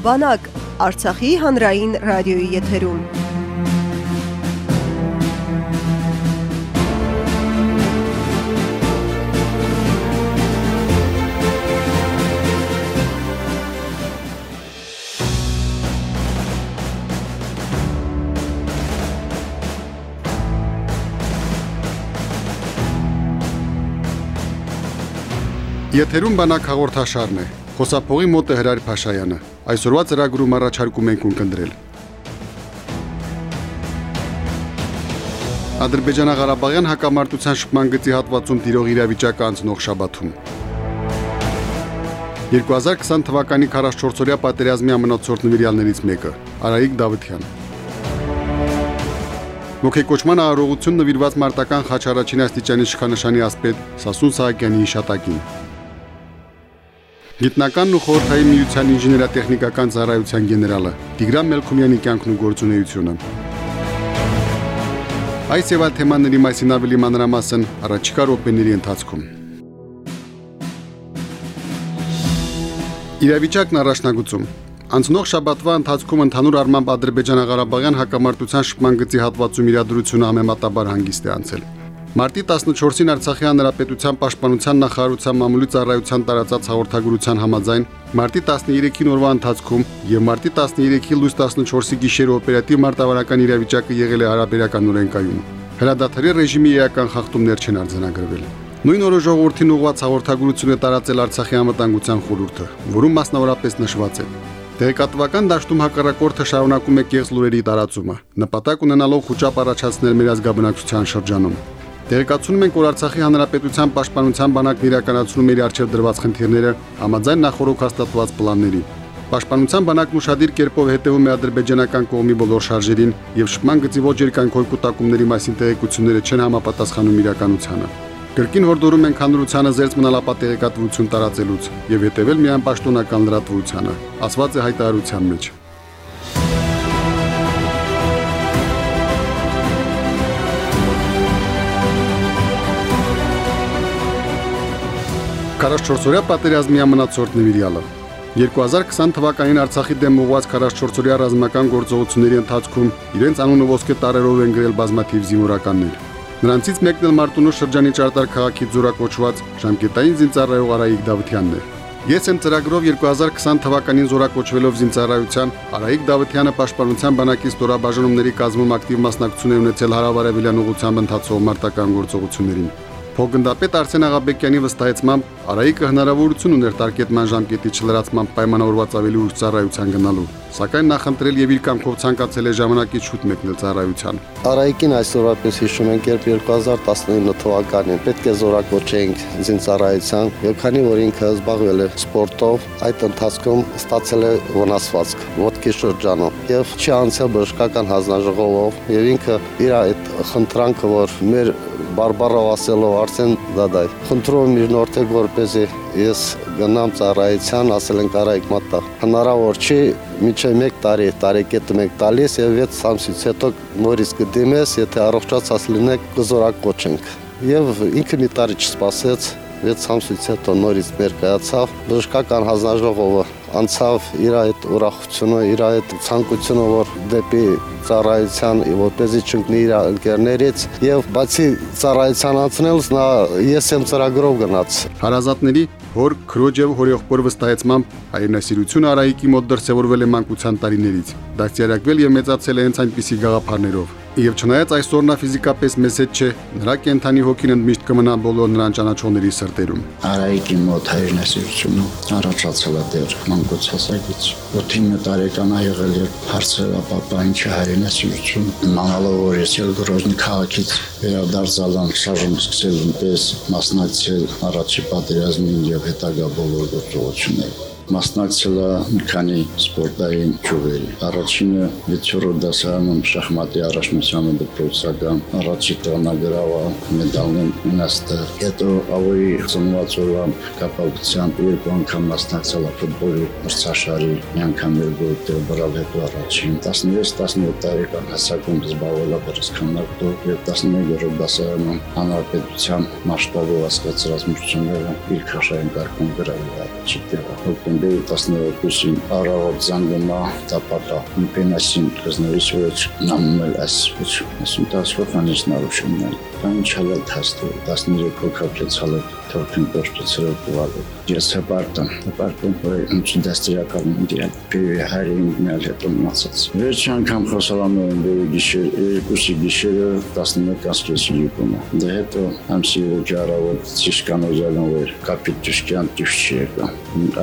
Վանակ Արցախի հանրային ռադիոյի եթերում։ Եթերում բանակ հաղորդաշարն է։ Խոսափողի մոտ է Հրար Փաշայանը։ Այսօրվա ծրագրում առաջարկում ենք ունկնդրել։ Ադրբեջանա-Ղարաբաղյան հակամարտության շփման գծի հատվածում տիրող իրավիճակը անցնող շաբաթում։ 2020 թվականի 44-օրյա պատերազմի ամենացորդ նվիրյալներից մեկը՝ Արայիկ Դավթյան։ Ոգեկոչման արարողություն նվիրված մարտական խաչ առաջին աստիճանի իշխանշանի ասպետ Սասուն Սահակյանի հիշատակին։ Գիտնականն ու խորհրդային միության ինժեներատեխնիկական ծառայության գեներալը Տիգրան Մելքումյանի կյանքն ու գործունեությունը։ Այս եւ այլ թեմաների մասին ավելի մանրամասն առաջիկա րոպեների ընթացքում։ Իրավիճակն առաջնագծում Անցնող շաբաթվա ընթացքում ընդհանուր առմամբ Ադրբեջանա-Ղարաբաղյան հակամարտության շփման գծի հատվածում իրադրությունը համեմատաբար հանգիստ է անցել։ Մարտի 14-ին Արցախի հանրապետության պաշտպանության նախարարության մամուլի ծառայության տարածած հաղորդագրության համաձայն մարտի 13-ին օրվա ընթացքում եւ մարտի 13-ի լույս 14-ի գիշերը օպերատիվ մարտավարական իրավիճակը եղել է հարաբերական օրենկայուն։ Հրադադարի ռեժիմի էական խախտումներ չեն արձանագրվել։ Նույն օրը ժողովրդին ուղղված հաղորդագրություն է տարածել Արցախի անվտանգության խորհուրդը, որում մասնավորապես նշված է. Տեղեկատվական դաշտում հակառակորդը շարունակում է կեղծ լուրերի տարածումը, նպատակ ունենալով խոճապ առաջացնել մեր ազգաբնակչության շրջանում։ Տեղեկացնում ենք, որ Արցախի Հանրապետության Պաշտպանության բանակն իրականացնում իր արչև դրված խնդիրները համաձայն նախորոք հաստատված պլանների։ Պաշտպանության բանակն ուշադիր կերպով հետևում է ադրբեջանական կողմի բոլոր շարժերին եւ շփման գծի ոչ երկայնքոր կൂട്ടակումների մասին տեղեկությունները չեն համապատասխանում իրականությանը։ Կրկին հորդորում ենք հանրությանը զերծ մնալ ապա տեղեկատվություն տարածելուց եւ հետեւել միայն պաշտոնական լրատվությանը, ասված է հայտարարության մեջ։ 44-օրյա պատերազմի ամնացորդ նվիրյալը 2020 թվականին Արցախի դեմ ուղղված 44-օրյա ռազմական գործողությունների ընթացքում իրենց անունը ոսկե տարերով են գրել բազմաթիվ զինվորականներ։ Նրանցից մեկն էլ Մարտունու շրջանի Ճարտար քաղաքի զորակոչված ժամկետային զինծառայող Արայիկ Դավթյանն է։ Ես եմ ծրագրով 2020 թվականին զորակոչվելով զինծառայության Արայիկ Դավթյանը պաշտպանության բանակի ստորաբաժանումների կազմում ակտիվ մասնակցություն է ունեցել հարավարևելյան ուղությամբ ընթացող մարտական գործողություններին։ Փոխգնդապետ Արսեն Աղաբեկյանի վստահեցմամբ Արայիկը հնարավորություն ուներ տարկետման ժամկետի չլրացման պայմանավորված ավելի ուշ ծառայության գնալու, սակայն նախընտրել եւ իր կամքով ցանկացել է ժամանակից շուտ մեկնել ծառայության։ Արայիկին այսօրապես հիշում ենք, երբ 2019 թվականին պետք է զորակոչեինք զինծառայության, եւ քանի որ ինքը զբաղվել է սպորտով, այդ ընթացքում ստացել է վնասվածք ոտքի շրջանում եւ չի անցել բժշկական հանձնաժողովով եւ ինքը իր այդ խնդրանքը, որ մեր բարբարով ասելով արդեն դադայ։ Խնդրում իր նորթեք որպեսի ես գնամ ծառայության, ասել են կարայք մատա։ Հնարավոր չի միջև 1 տարի, տարեկետը 1 տալիս եւ 6 ամսից հետո նորից կդիմես, եթե առողջացած լինեք, կզորակոչենք։ Եվ ինքը մի տարի չսպասեց, 6 ամսից հետո նորից ներկայացավ բժշկական հանձնաժողովը անցավ իր այդ ուրախությունը, իր այդ ցանկությունը, որ դեպի ծառայության որպեսի չընկնի իր ընկերներից եւ բացի ծառայության անցնելուց նա ես եմ ծրագրով գնաց հարազատների հոր քրոջ եւ հորեղբոր վստահեցմամբ հայրենասիրությունը Արայիկի մոտ դրսևորվել է մանկության տարիներից դաստիարակվել եւ մեծացել է հենց այնպիսի գաղափարներով Եվ չնայած այսօր նա ֆիզիկապես մեծ հետ չէ, նրա կենթանի հոգին ընդմիշտ կմնա բոլոր նրան ճանաչողների սրտերում։ Արայիկի մոտ հայրենասիրությունը առաջացել է դեռ մանկուց հասակից։ 8 տարեկան ա եղել երբ հարցեր ապապա ինչ հայրենասիրություն, իմանալով որ ես ել Գրոժնի քաղաքից վերադարձալ եմ շարժում սկսել պես մասնակցել առաջի պատերազմին եւ հետագա բոլոր գործողություններին մասնակցել է քանի սպորտային ճյուղերի։ Առաջինը 6-րդ դասարանում շախմատի առաջնությանը դպրոցական առաջի տղնագրավա մեդալն ունաստել։ Հետո ավելի ծնված օրվա կապակցությամբ երկու անգամ մասնակցել է ֆուտբոլի մրցաշարի, մի անգամ երկու բրավ հետո առաջին 16-17 տարեկան հասակում զբաղվել է բռսքանակով եւ 11-րդ դասարանում հանրապետության մասշտաբով հասկացած մրցությունները իր քաշային կարգում գրավել է։ Չիտեղ հոգեն նոյեմբերի 12-ին առավոտ զանգումա տապակա պենասին կզնորից ոչ նամմել այս ոչ ասում տասվող անից նարուշումն Կանչալը թաստը 13 հոգով լցալը թորքին պոստացրել կվալը ես հպարտում հպարտում որ ինչ դաստիարակալ մունդիալ պիրի հարին միալ հետո մացած վերջ անգամ խոսալամ նոյեմբերի գիշեր երկուսի գիշերը 11 կասկեսի յուկումը դե հետո ամսի վճարավոտ ճիշկանոզալն որ կապիտ ճիշկյան ճիշտ եկա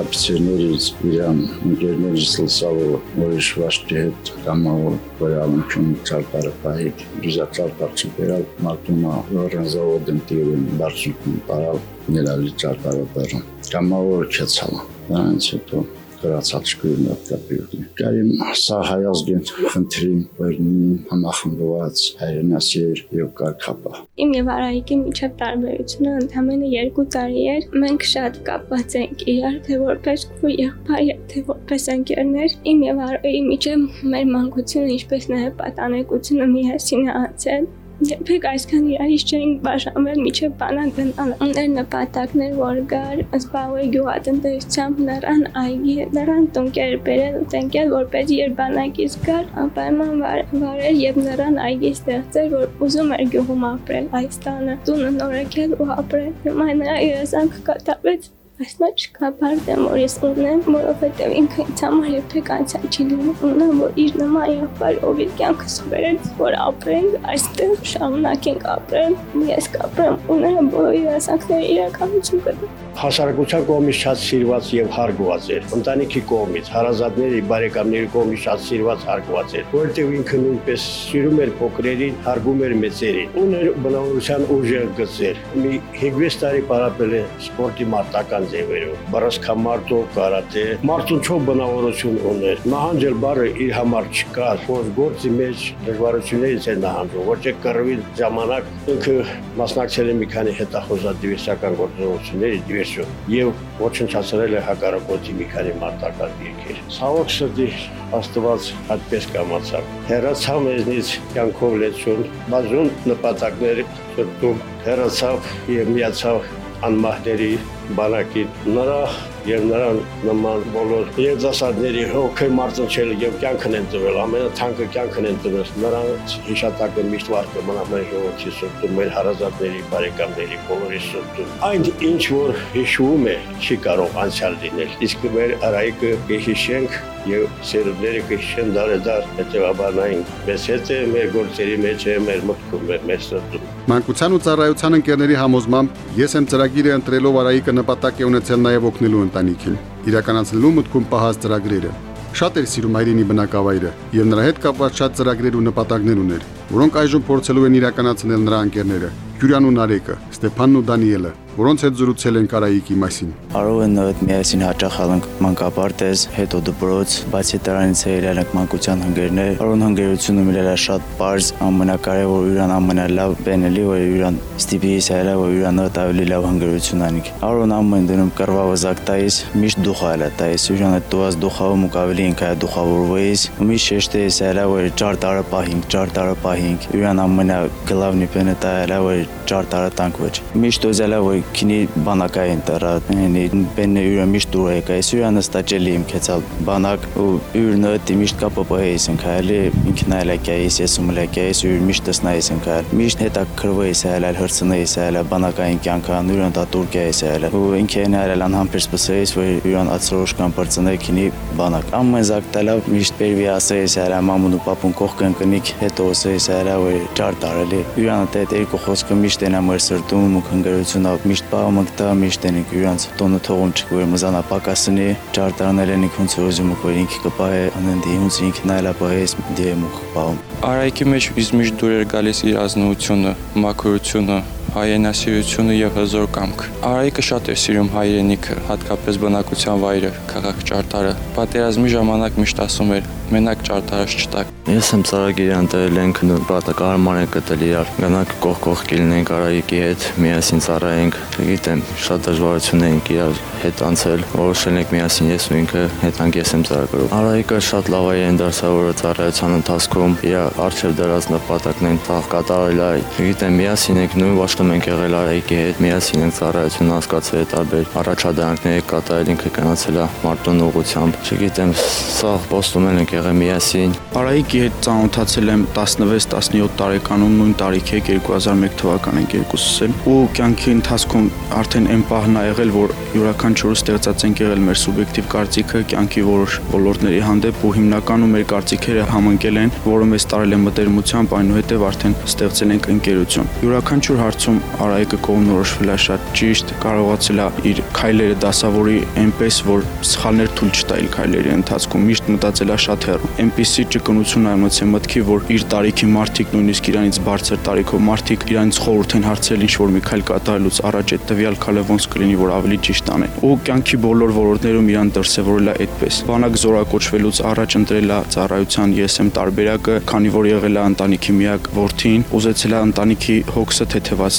ապցերներից իրան ընկերներից լսավը որիշ վաշտի հետ կամավոր որալնչում ճարտարը պահիկ դիզակալ պարչի բերալ մարտումա ռանզավոդն տիրին բարձում պարալ ներալի ճարտարը բերում կամավոր չեցալը դրանց հետո գրացած շկույրն ապկապիրդի։ Կարիմ սա հայազգեն խնդրին բերնին համախմբված հայրենասեր և կարգապա։ Իմ եւ Արայիկի միջև տարբերությունը ընդամենը երկու տարի էր։ Մենք շատ կապված ենք իրար, թե որպես քույր եղբայր, թե որպես ընկերներ։ Իմ եւ Արայիկի միջև մեր մանկությունը, ինչպես նաեւ պատանեկությունը միասին է անցել Երբեք այսքան իրարից չէինք բաժանվել միջև բանակ գնալ։ Ուներ նպատակներ, որ գար, զբաղվեր գյուղատնտեսությամբ, նրան այգի, նրան տունկեր բերել, տենկել, որպես երբ բանակից գար, անպայման վարել եւ նրան այգի ստեղծել, որ ուզում էր գյուղում ապրել այս տանը, տունը նորոգել ու ապրել։ Հիմա նրա երազանքը կատարվեց Այսօր չկա բարդեմ, որ ես ունեմ, որովհետև ինքը ինձ համար երբեք անցյալ չի լինում։ Ունեմ, որ իր նման եղբայր, ով իր կյանքը սովորեց, որ ապրենք այստեղ, շարունակենք ապրել, ես կապրեմ, ունեմ բոլոր երազանքները իրականություն կդեմ հասարակության կողմից շատ սիրված եւ հարգված էր։ Ընտանիքի կողմից, հարազատների, բարեկամների կողմից շատ սիրված հարգված էր, որովհետեւ ինքը նույնպես սիրում էր փոքրերին, հարգում էր մեծերին։ Ուներ բնավորության ուժեղ գծեր։ Մի 5 տարի պարապել է սպորտի մարտական ձևերով, բարձկամարտով, կարատե, մարդունչով բնավորություն ուներ։ Նահանջել բառը իր համար չկա, որ գործի մեջ դժվարություններից է նահանջում, ոչ թե կռվի ժամանակ ինքը մասնակցել է մի քանի հետախոզադիվեսական գործողությունների վերջում եւ ոչնչացրել է հակառակորդի մի քանի մարտական դիրքեր։ Ցավոք սրտի Աստված այդպես կամացավ։ Հերացավ մեզնից կյանքով լեցուն, բազում նպատակներ ծրտում, հերացավ եւ միացավ անմահների բանակին։ Նրա եւ նրան նման բոլոր երիտասարդների հոգի մարտնչել եւ կյանքն են տվել, ամենաթանկը կյանքն են տվել։ Նրանց հիշատակը միշտ վարկը մնա մեր ժողովրդի սրտում, մեր հարազատների, բարեկամների, բոլորի սրտում։ Այն ինչ որ հիշում է, չի կարող անցյալ լինել։ Իսկ մեր արայիկը հիշենք եւ սերունդները կհիշեն դարեդար հետեւաբար այն մեզ հետ է մեր գործերի մեջ է մեր մտքում մեր սրտում Մանկության ու ծառայության ընկերների համոզմամբ ես եմ ծրագիրը ընտրելով արայիկը նպատակ է ունեցել նաև օգնելու ընտանիքին իրականացնելու մտքում պահած ծրագրերը շատ էր սիրում հայրենի բնակավայրը եւ նրա հետ կապված շատ ծրագրեր ու նպատակներ ուներ որոնք այժմ փորձելու են իրականացնել նրա ընկերները Գյուրանու Նարեկը, Ստեփանն ու Դանիելը, որոնց հետ զրուցել են Կարայիկի մասին։ Արով են նույն միասին հաճախ ալանք մանկապարտեզ, հետո դպրոց, բացի դրանից երարանք մանկության հնգերներ, արոն հնգերությունը միլելա շատ པարզ, ամենակարևոր յուրան ամենալավ բենելի, որ յուրան ստիպի իսայլա, որ յուրան ավելի լավ հնգերություն անիք։ Արոն ամեն դնում կրվավազակ տայիս, միշտ դուխայլա տայիս, յուրան դուած դուխավը մուկ ավելի ինքա դուխավորվեիս, միշտ շեշտե իսայլա, որ ճար տարը պահինք, ճար տարը պահինք, յուրան ամենա գլավնի պենը տայլա, որ ճար տարը տանք ոչ։ Միշտ օզելա, որ քինի բանակային տրա նի բենը յուրը միշտ դուր է կայս յուրը նստաճելի իմ քեցալ բանակ ու յուրնը դի միշտ կապը պահեիս են քայլի ինքն այլ կայիս ես ու մլակայիս յուր միշտ տեսնայիս են քայլ միշտ հետա քրվեիս այլ այլ հրցնեիս այլ բանակային կյանքը յուրն դա Թուրքիայից այլ ու ինքն այլ անհամբեր սպասեիս որ յուրան ացրոշ կամ բրծնե քինի բանակ ամեն զակ տալավ միշտ բերվի ասեիս այլ մամուն ու պապուն կողքն կնիկ հետո ասեիս այլ որ ճար տարելի յուրան դե երկու խոսքը միշտ են ամր սրտում ու քնգերությունը միշտ պահում դա միշտ ենք իրանց տոնը թողում չկոր մզանա պակասնի ճարտարանել են ինքուն ծոզում ու ինքը կպահե աննդի ինձ ինքն այլա պահես դեմ ու պահում Արայքի մեջ իս միշտ դուր էր գալիս իր ազնվությունը, մաքրությունը, հայրենասիրությունը եւ հզոր կամք։ Արայիկը շատ էր սիրում հայրենիքը, հատկապես բնակության վայրը, քաղաք Ճարտարը։ Պատերազմի ժամանակ միշտ ասում էր. մենակ ճարտարս չտակ։ Ես եմ ծրագիր ընտրել ենք նպատակարար ենք գտել իրար։ Գնանք կողք կողք կլինենք Արայիկի հետ, միասին ծառայենք։ Գիտեմ, շատ դժվարություններ ենք իրար հետ անցել, որոշել ենք միասին ես ու ինքը հետանք ես եմ ծրագրով։ Արայիկը շատ լավ է դարձա, որ ծառայության ընթացքում իր արժև դրած նպատակներն տաղ կատարել է։ Գիտեմ, միասին ենք նույն Փարիզում ենք եղել Արայիկի հետ, միասին ենք ծառայություն անցկացրել տարբեր առաջադրանքներ կատարել, ինքը գնացել է Մարտոն ուղությամբ։ Չգիտեմ, սա ոստում ենք եղել միասին։ Արայիկի հետ ծանոթացել եմ 16-17 տարեկանում, նույն տարիքի 2001 թվական ենք երկուսս էլ, ու կյանքի ընթացքում արդեն այն պահն ա եղել, որ յուրաքանչյուրը ստեղծած ենք եղել մեր սուբյեկտիվ կարծիքը կյանքի որոշ ոլորտների հանդեպ ու հիմնականում մեր կարծիքերը համընկել են, որը մեզ տարել է մտերմությամբ, այնուհետև արդեն ստեղծել ենք ընկերություն։ Յուրաքանչյուր հարցում Արայիկը կողմնորոշվել է շատ ճիշտ, կարողացել է իր քայլերը դասավորի այնպես, որ սխալներ թույլ չտա իր քայլերի ընթացքում, միշտ մտածել է շատ հեռու։ Այնպիսի ճկունություն այնոցե մտքի, որ իր տարիքի մարդիկ, նույնիսկ իրանից բարձր տարիքով մարդիկ իրանից խորհուրդ են հարցրել ինչ որ մի քայլ կատարելուց առաջ այդ տվյալ քայլը ոնց կլինի, որ ավելի ճիշտ անեն։ Ու կյանքի բոլոր ոլորտներում իրան դրսևորել է այդպես։ Բանակ զորակոչվելուց առաջ ընտրել է ծառայության ԵՍՄ տարբերակը, քանի որ եղել է ընտանիքի միակ որդին, ուզեցել է ընտանիքի հոգսը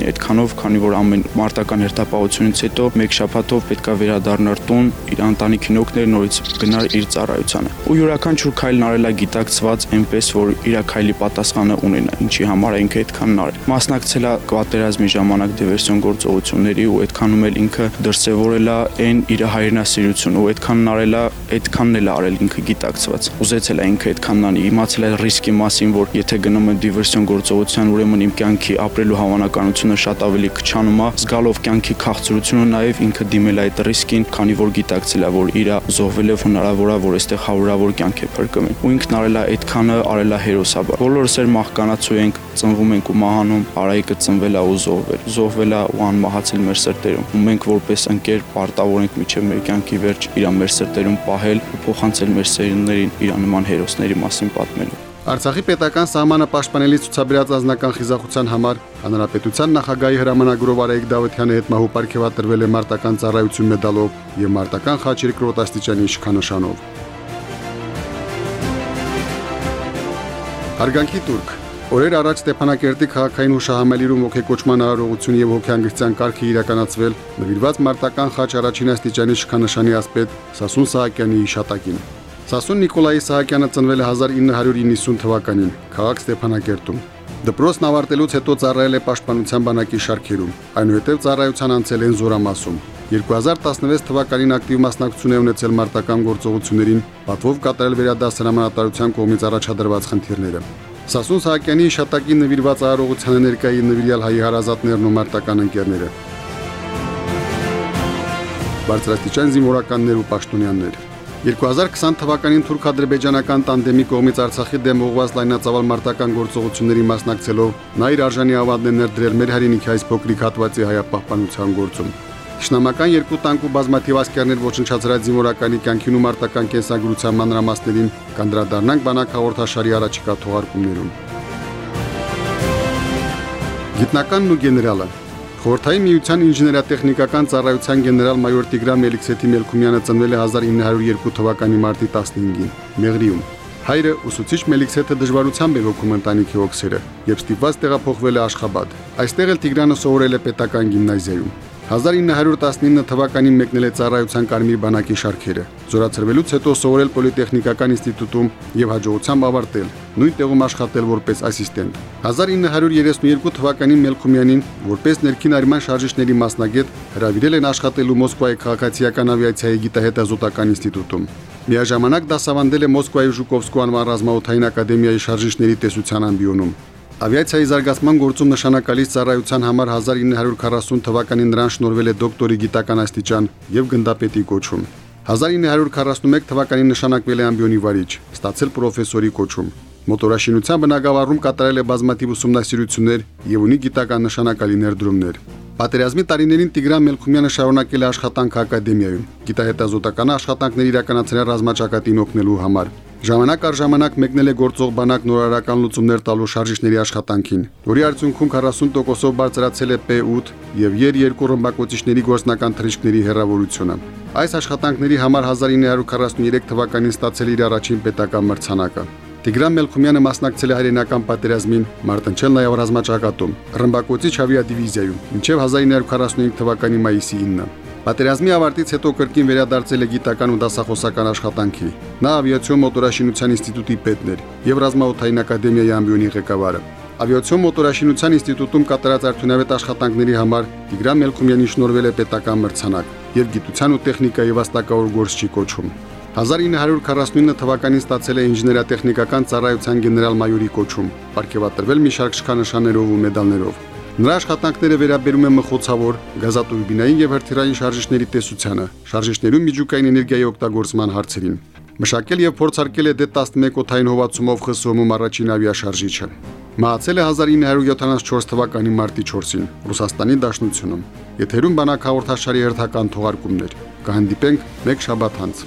թեթևացնի այդքանով, քանի որ ամեն մարտական հերթապահությունից հետո մեկ շաբաթով պետքա վերադառնար տուն, իր ընտանիքին օգներ նորից գնար իր ծառայությանը։ Ու յուրաքանչյուր քայլն արել է գիտակցված այնպես, որ իր քայլի պատասխանը ունենա, ինչի համար ինքը այդքանն արել։ Մասնակցել է պատերազմի ժամանակ դիվերսիոն գործողությունների ու այդքանում էլ ինքը դրսևորել է այն իր հայրենասիրությունը ու այդքանն արել է, այդքանն էլ արել ինքը գիտակցված։ Ուզեցել է ինքը այդքանն անի, իմացել է ռիսկի մասին, որ եթե գնում եմ դիվերսիոն գործողության, ուրեմն իմ կյանքի ապրելու հավանականությունը շատ ավելի քչանում է, զգալով կյանքի քաղցրությունը նաև ինքը դիմել է այդ ռիսկին, քանի որ գիտակցել է, որ իր զոհվելով հնարավոր է, որ այստեղ հարյուրավոր կյանք է փրկում։ Ու ինքն արել է այդքանը, արել է հերոսաբար։ Բոլորս էլ մահկանացու ենք, ծնվում ենք ու մահանում, Արայիկը ծնվել է ու զոհվել։ Զոհվել է ու անմահացել մեր սրտերում։ Ու մենք որպես ընկեր պարտավոր ենք միջև մեր կյանքի վերջ իր մեր սրտերում պահել ու փոխանցել մեր սերունդներին իր նման հերոսների մասին պատմելու։ Արցախի պետական սահմանը պաշտպանելի ցուցաբերած անձնական խիզախության համար հանրապետության նախագահի հրամանագրով Արայիկ Դավթյանի հետ մահուպարգեվա տրվել է մարտական ծառայություն մեդալով եւ մարտական խաչ երկրորդ աստիճանի իշխանանշանով։ Հարգանքի Թուրք Օրեր առաջ Ստեփանակերտի քաղաքային հուշահամալիրում ողեկոչման արարողություն եւ հոգեանգստյան կարգի իրականացվել նվիրված մարտական խաչ առաջին աստիճանի շքանշանի ասպետ Սասուն Սահակյանի հիշատակին։ Սասուն Նիկոլայի Սահակյանը ծնվել է 1990 թվականին քաղաք Ստեփանակերտում։ Դպրոցն ավարտելուց հետո ծառայել է Պաշտպանության բանակի շարքերում, այնուհետև ծառայության անցել են Զորամասում։ 2016 թվականին ակտիվ մասնակցություն է ունեցել մարտական գործողություններին, պատվով կատարել վերադաս հրամանատարության կողմից առաջադրված խնդիրները։ Սասուն Սահակյանի շտակի նվիրված արարողությանը ներկայի նվիրյալ հայ հարազատներն ու մարտական ընկերները։ Բարձրաստիճան զինվորականներ ու պաշտոնյաներ 2020 թվականին թուրք-ադրբեջանական տանդեմի կողմից Արցախի դեմ ուղղված լայնածավալ մարտական գործողությունների մասնակցելով նա իր արժանի ավանդն ներդրել մեր հայրենիքի այս փոքրիկ հատվածի հայապահպանության գործում։ Շնամական երկու տանկ ու բազմաթիվ ասկերներ ոչնչացրած զինվորականի կյանքին ու մարտական կենսագրության մանրամասներին կանդրադառնանք բանակ հաղորդաշարի առաջիկա թողարկումներում։ Գիտնականն ու գեներալը Խորհրդային միության ինժեներատեխնիկական ծառայության գեներալ-մայոր Տիգրան Մելիքսեթի Մելքումյանը ծնվել է 1902 թվականի մարտի 15-ին Մեղրիում։ Հայրը ուսուցիչ Մելիքսեթը դժվարությամբ է հոգում ընտանիքի օքսերը եւ ստիպված տեղափոխվել է Աշխաբադ։ Այստեղ էլ Տիգրանը սովորել է պետական գիմնազիայում։ 1919 թվականին մեկնել է ծառայության կարմիր բանակի շարքերը։ Զորացրվելուց հետո սովորել Պոլիտեխնիկական ինստիտուտում եւ հաջողությամբ ավարտել, նույն տեղում աշխատել որպես ասիստենտ։ 1932 թվականին Մելքումյանին որպես ներքին արման շարժիչների մասնագետ հրավիրել են աշխատելու Մոսկվայի քաղաքացիական ավիացիայի գիտահետազոտական ինստիտուտում։ Միաժամանակ դասավանդել է Մոսկվայի Ժուկովսկու անվան ռազմաօթային ակադեմիայի շարժիչների տեսության ամբիոնում։ Ավիացիայի զարգացման գործում նշանակալի ծառայության համար 1940 թվականին նրան շնորհվել է դոկտորի գիտական աստիճան եւ գնդապետի կոչում։ 1941 թվականին նշանակվել է ամբիոնի վարիչ, ստացել պրոֆեսորի կոչում։ Մոտորաշինության բնագավառում կատարել է բազմաթիվ ուսումնասիրություններ եւ ունի գիտական նշանակալի ներդրումներ։ Պատերազմի տարիներին Տիգրան Մելքումյանը շարունակել է աշխատանքը ակադեմիայում, գիտահետազոտական աշխատանքներ իրականացնել ռազմաճակատին օգնելու համար։ Ժամանակ առ ժամանակ մեկնել է գործող բանակ նորարարական լուծումներ տալու շարժիչների աշխատանքին, որի արդյունքում 40%-ով բարձրացել է P8 եւ Եր-2 ռմբակոծիչների գործնական թռիչքների հեռավորությունը։ Այս աշխատանքների համար 1943 թվականին ստացել իր առաջին պետական մրցանակը։ Տիգրան Մելքումյանը մասնակցել է հայրենական պատերազմին, մարտնչել նաև ռազմաճակատում, ռմբակոծիչ ավիադիվիզիայում, մինչև 1945 թվականի մայիսի 9-ը։ Պատերազմի ավարտից հետո կրկին վերադարձել է գիտական ու դասախոսական աշխատանքի։ Նա ավիացիոն մոտորաշինության ինստիտուտի պետն էր եւ ռազմաօթային ակադեմիայի ամբիոնի ղեկավարը։ Ավիացիոն մոտորաշինության ինստիտուտում կատարած արդյունավետ աշխատանքների համար Տիգրան Մելքումյանի շնորհվել է պետական մրցանակ, եւ գիտության ու տեխնիկայի վաստակավոր գործչի կոչում։ 1949 թվականին ստացել է ինժեներատեխնիկական ծառայության գեներալ-մայորի կոչում, ապարգևատրվել մի շարք շքանշաններով ու մեդալներով։ Նրա աշխատանքները վերաբերում են մխոցավոր, գազատուրբինային եւ հրթիռային շարժիչների տեսությանը, շարժիչներում միջուկային էներգիայի օգտագործման հարցերին։ Մշակել եւ փորձարկել է D11 օթային հովացումով ԽՍՀՄ-ում առաջին ավիաշարժիչը։ Մահացել է 1974 թվականի մարտի 4-ին Ռուսաստանի Դաշնությունում։ Եթերում բանակ հաղորդաշարի հերթական թողարկումներ։ Կհանդիպենք մեկ շաբաթ անց։